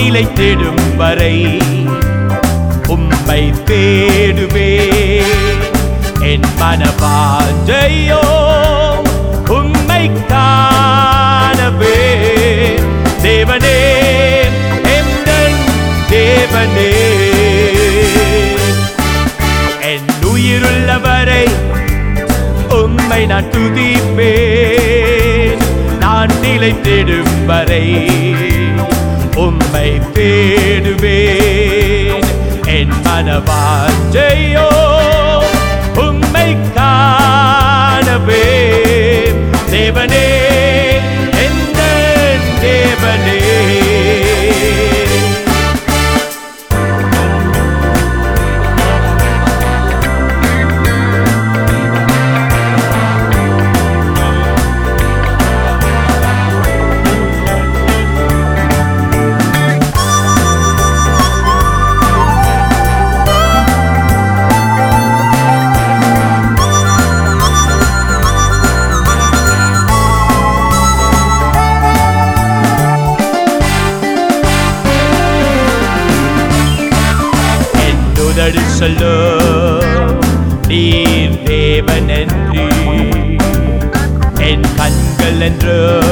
நிலைத்திடும் வரை உம்மை தேடுவே. என் மனவாஞ்சையோ உம்மை காணவே. தேவனே எந்தன் தேவனே. என் உயிருள்ளவரை உம்மை நான் துதிப்பேன். நான் நிலைத்திடும் வரை om mij weer de wind. En mijn waarde, உதடு சொல்லோ நீர் தேவன் என்று. என் கண்கள் என்று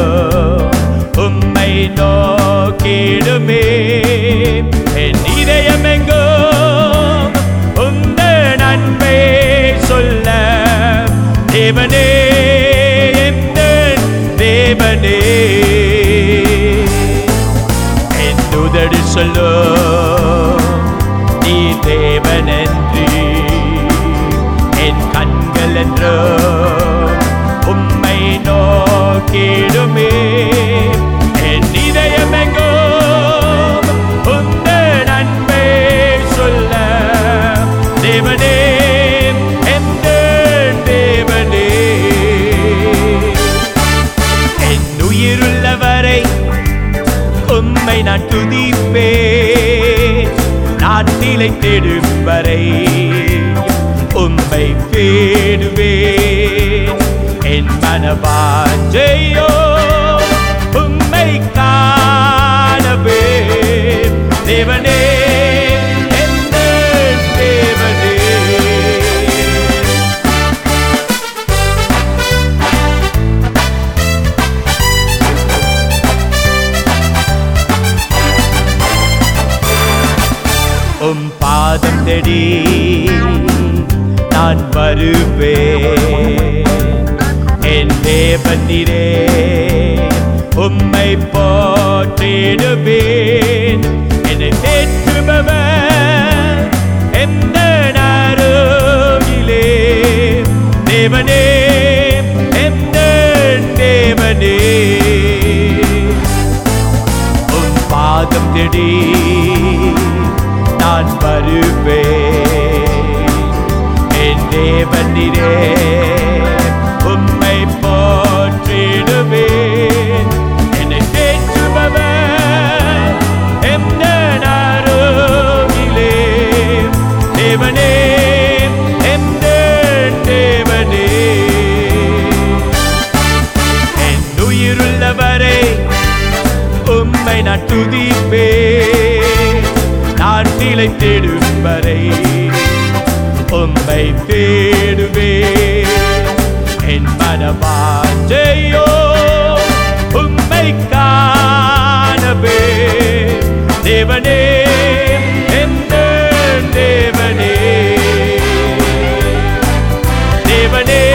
உம்மை நோக்கிடுமே. என் இதயம் எங்கோ உந்த நன்மை சொல்ல. தேவனே எந்த தேவனே. என் உதடு சொல்லோ என்றோ உம்மை நோக்கிடுமே என் இதயம் எங்கோ உந்த நன்மை சொல்ல தேவனே எந்த தேவனே என் உயிருள்ளவரை உம்மை நான் நான் வரை உம்மை தேடுவேன். என் மனவாஞ்சையோ உம்மை காணவே தேவனே எந்த தேவனே. உம் பாதம் தேடி நான் வருவேன். என் தேவனிரே உம்மை போற்றிடுவேன். என்னை தேற்றுபவர் எந்த நருகிலே தேவனே என் தேவனிரே உம்மை போற்றிடுவேன். என்னை தேற்றுபவர் எந்த நருகிலே தேவனே எந்த தேவனே உம்மை நான் துதிப்பேன். நான் நிலைத்திடும் வரை உம்மை தேடுவேன் என் மனமாற்றையோ உம்மை காணவே. தேவனே தேவனே. தேவனே